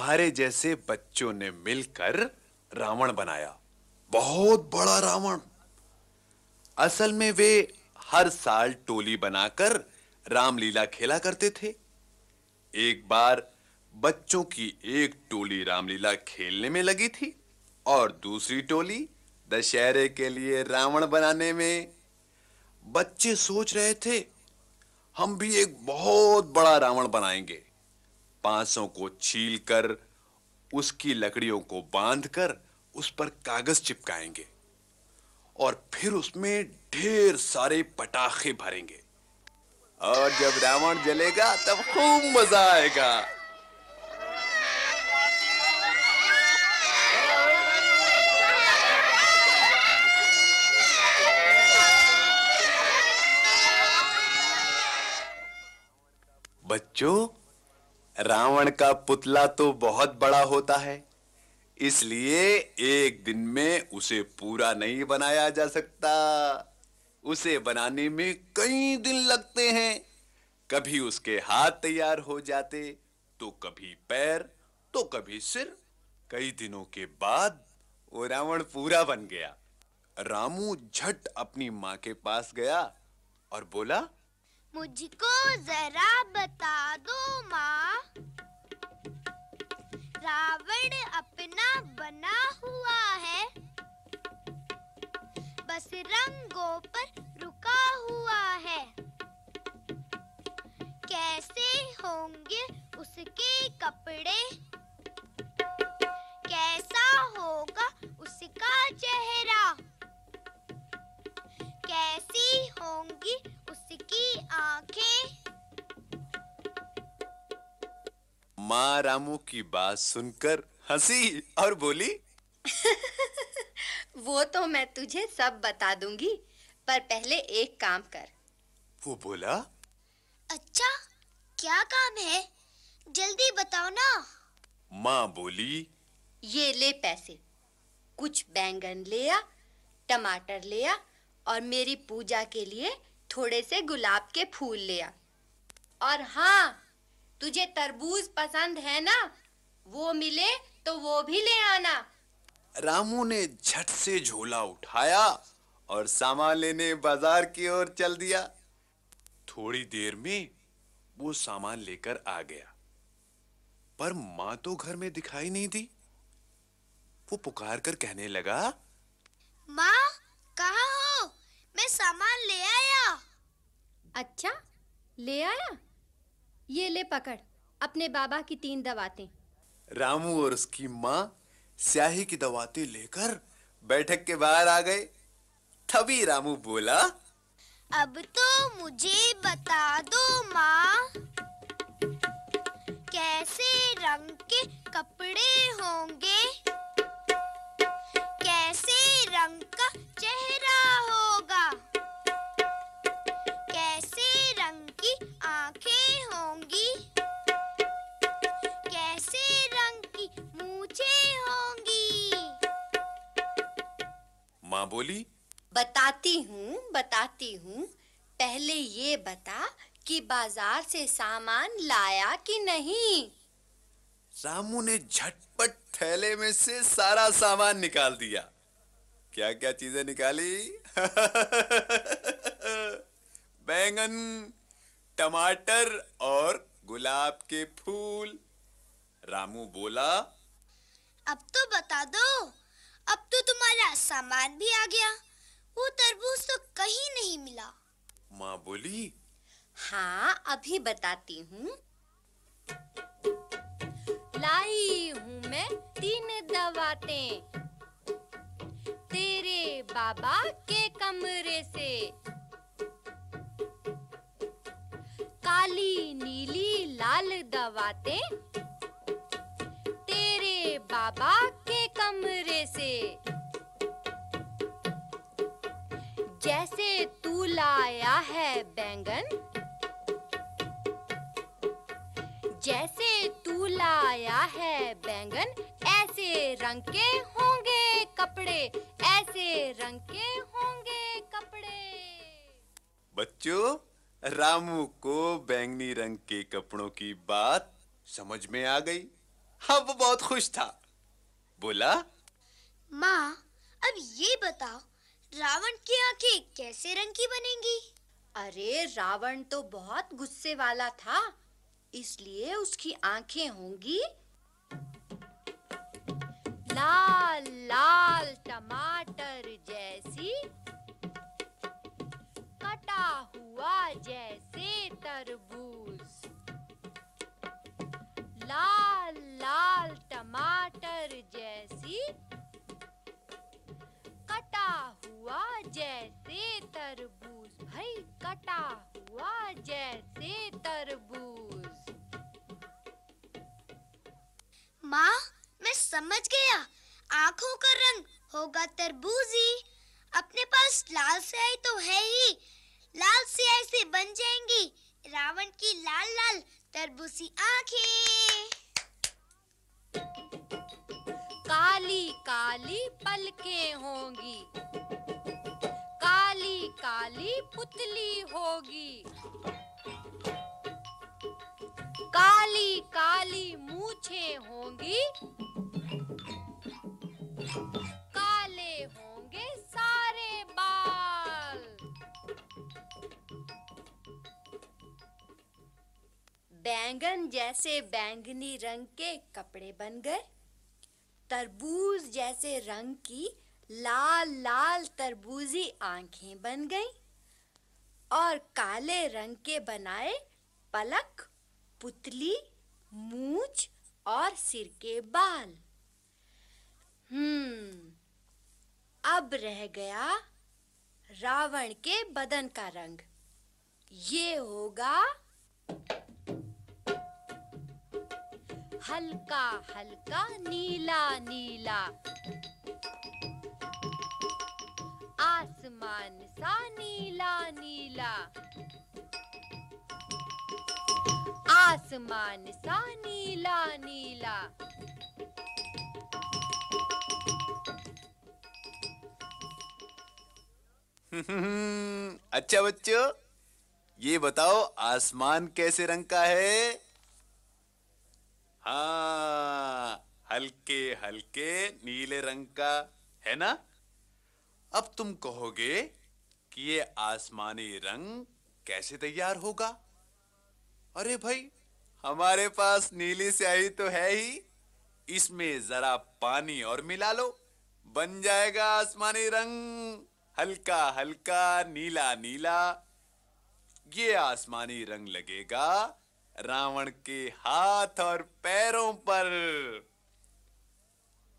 तुम्हारे जैसे बच्चों ने मिलकर रावण बनाया। बहुत बड़ा रावण। असल में वे हर साल टोली बनाकर रामलीला खेला करते थे। एक बार बच्चों की एक टोली रामलीला खेलने में लगी थी और दूसरी टोली दशहरे के लिए रावण बनाने में। बच्चे सोच रहे थे, हम भी एक बहुत बड़ा रावण बनाएँगे। पांसों को छील कर, उसकी लकड़ियों को बांधकर उस पर कागज़ चिपकाएँगे और फिर उसमें ढेर सारे पटाखे भरेंगे। और जब रावण जलेगा, तब खूब मज़ा आएगा। बच्चों रावण का पुतला तो बहुत बड़ा होता है, इसलिए एक दिन में उसे पूरा नहीं बनाया जा सकता। उसे बनाने में कई दिन लगते हैं। कभी उसके हाथ तैयार हो जाते तो कभी पैर तो कभी सिर। कई दिनों के बाद वो रावण पूरा बन गया। रामू झट अपनी माँ के पास गया और बोला, मुझको जरा रावण अपना बना हुआ है। बस रंगों पर रुका हुआ है। कैसे होंगे उसके कपड़े? कैसा होगा उसका माँ रामू की बात सुनकर हँसी और बोली वो तो मैं तुझे सब बता दूँगी पर पहले एक काम कर। वो बोला अच्छा क्या काम है? जल्दी बताओ ना। माँ बोली ये ले पैसे। कुछ बैंगन ले आ टमाटर ले आ और मेरी पूजा के लिए थोड़े से गुलाब के फूल ले आ और हाँ तुझे तरबूज पसंद है ना? वो मिले तो वो भी ले आना। रामू ने झट से झोला उठाया और सामान लेने बाज़ार की ओर चल दिया। थोड़ी देर में वो सामान लेकर आ गया। पर माँ तो घर में दिखाई नहीं दी। वो पुकार कर कहने लगा माँ कहाँ हो? मैं सामान ले आया। अच्छा ले आया? ये ले पकड़ अपने बाबा की तीन दवातें। रामू और उसकी माँ स्याही की दवातें लेकर बैठक के बाहर आ गए। तभी रामू बोला अब तो मुझे बता दो माँ कैसे रंग के कपड़े होंगे? कैसे रंग का चेहरा माँ बोली बताती हूँ बताती हूँ। पहले ये बता कि बाज़ार से सामान लाया कि नहीं। रामू ने झटपट थैले में से सारा सामान निकाल दिया। क्या क्या चीज़ें निकाली? बैंगन टमाटर और गुलाब के फूल। रामू बोला अब तो बता दो। अब तो तुम्हारा सामान भी आ गया। वो तरबूज तो कहीं नहीं मिला। माँ बोली? हाँ अभी बताती हूँ। लाई हूँ मैं तीन दवातें तेरे बाबा के कमरे से। काली नीली लाल दवातें तेरे बाबा के कमरे बैंगनी रंग के कपड़ों की बात समझ में आ गई। हाँ वो बहुत खुश था। बोला माँ अब ये बताओ रावण की आँखें कैसे रंग की बनेंगी? अरे रावण तो बहुत गुस्से वाला था इसलिए उसकी आँखें होंगी लाल लाल टमाटर माँ, मैं समझ गया। आँखों का रंग होगा तरबूजी। अपने पास लाल स्याही तो है ही। लाल स्याही से बन जाएँगी रावण की लाल लाल तरबूजी आँखें। काली काली पलकें होंगी। काली काली पुतली होगी। काले होंगे सारे बाल। बैंगन जैसे बैंगनी रंग के कपड़े बन गए। तरबूज जैसे रंग की लाल लाल तरबूजी आँखें बन गईं और काले रंग के बनाए पलक, पुतली, मूछ और सिर के बाल। हम्म अब रह गया रावण के बदन का रंग। ये होगा हल्का हल्का, नीला नीला। आसमान सा नीला नीला। आसमान सा नीला नीला। अच्छा बच्चों, ये बताओ, आसमान कैसे रंग का है? हाँ हल्के हल्के नीले रंग का, है ना? अब तुम कहोगे कि ये आसमानी रंग कैसे तैयार होगा? अरे भाई, हमारे पास नीली स्याही तो है ही। इसमें जरा पानी और मिला लो, बन जाएगा आसमानी रंग। हल्का हल्का, नीला नीला। ये आसमानी रंग लगेगा रावण के हाथ और पैरों पर।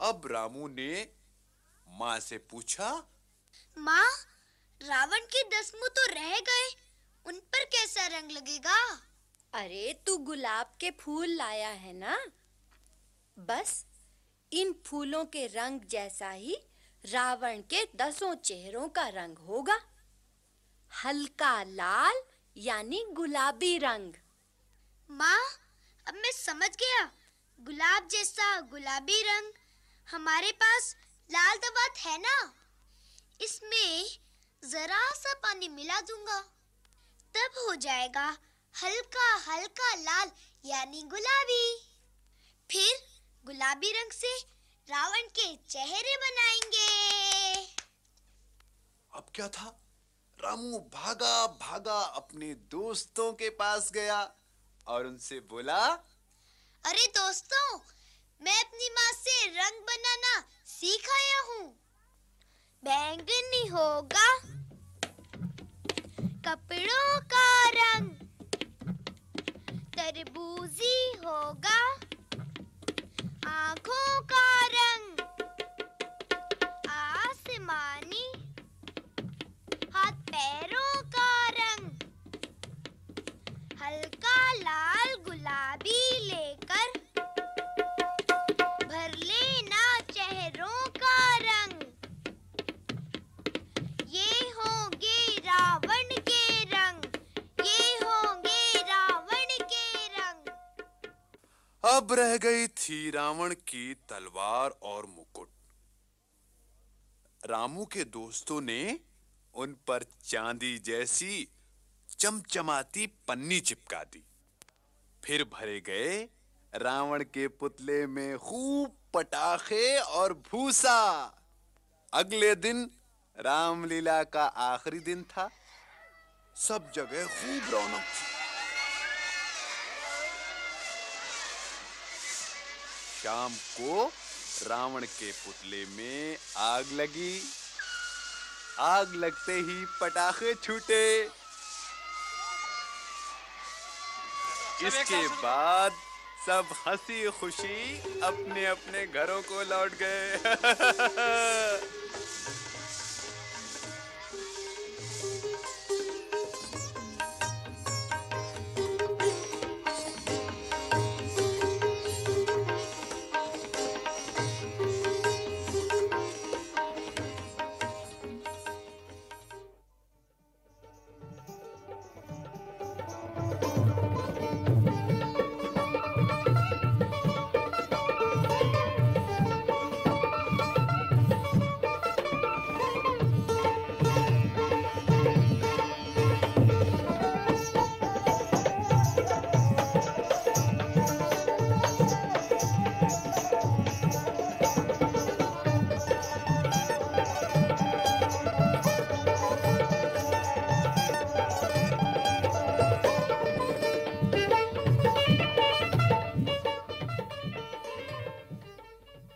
अब रामू ने माँ से पूछा, माँ, रावण के दस मुँह तो रह गए, उन पर कैसा रंग लगेगा? अरे, तू गुलाब के फूल लाया है ना? बस, इन फूलों के रंग जैसा ही रावण के दसों चेहरों का रंग होगा। हल्का लाल, यानी गुलाबी रंग। माँ, अब मैं समझ गया। गुलाब जैसा गुलाबी रंग हमारे पास लाल दवात है ना? इसमें जरा सा पानी मिला दूँगा, तब हो जाएगा हल्का हल्का लाल यानी गुलाबी। फिर गुलाबी रंग से रावण के चेहरे बनाएँगे। अब क्या था? रामू भागा भागा अपने दोस्तों के पास गया और उनसे बोला अरे दोस्तों मैं अपनी माँ से रंग बनाना सीख आया हूँ। बैंगनी होगा कपड़ों का रंग। तरबूजी होगा आँखों का रंग आसमानी हाथ पैरों का रंग हल्का लाल गुलाबी लेकर अब रह गई थी रावण की तलवार और मुकुट। रामू के दोस्तों ने उन पर चांदी जैसी चमचमाती पन्नी चिपका दी। फिर भरे गए रावण के पुतले में खूब पटाखे और भूसा। अगले दिन रामलीला का आखिरी दिन था। सब जगह खूब रौनक थी। शाम को रावण के पुतले में आग लगी। आग लगते ही पटाखे छूटे। इसके बाद सब हँसी खुशी अपने अपने घरों को लौट गए। Oh.